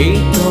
Ain't